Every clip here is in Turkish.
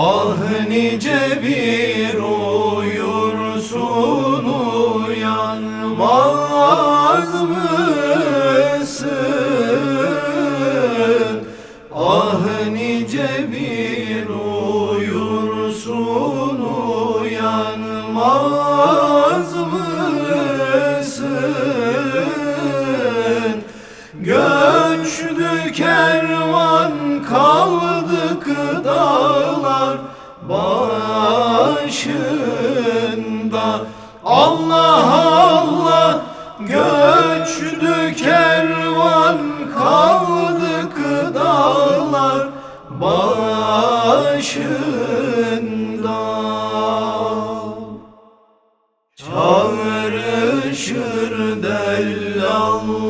Ah nice bir uyursun uyanmaz mısın? Ah nice bir uyursun uyanmaz mısın? Göçtü kervan dağlar başında. Allah Allah göçtü kervan kaldık dağlar başında. Çağrışır dellallar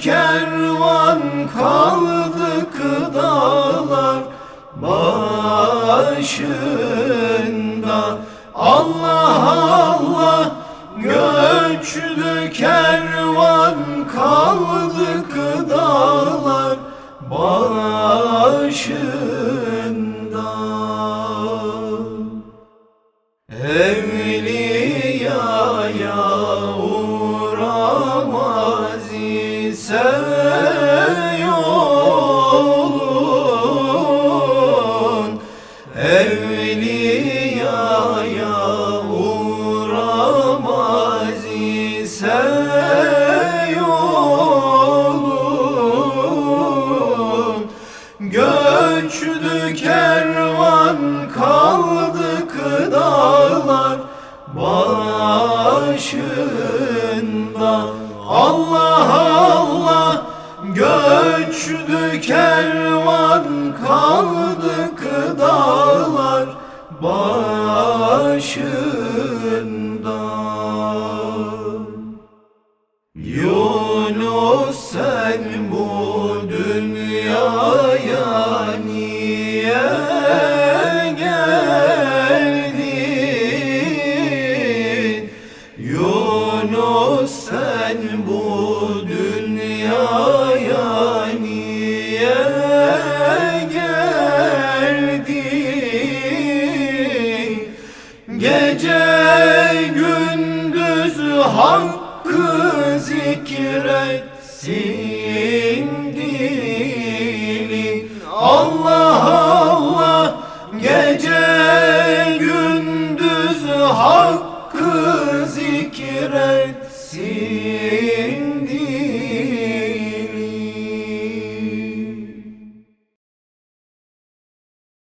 kervan kaldık dağlar başında. Allah Allah göçtü kervan kaldık dağlar başında. Evliyaya uğramaz kervan kaldık dağlar başında. Allah Allah göçtü kervan kaldık dağlar başında. Yunus sen bu dünyaya niye bu dünyaya niye geldin? Gece gündüz hakkı zikretsin dilin Allah Allah gece gündüz hakkı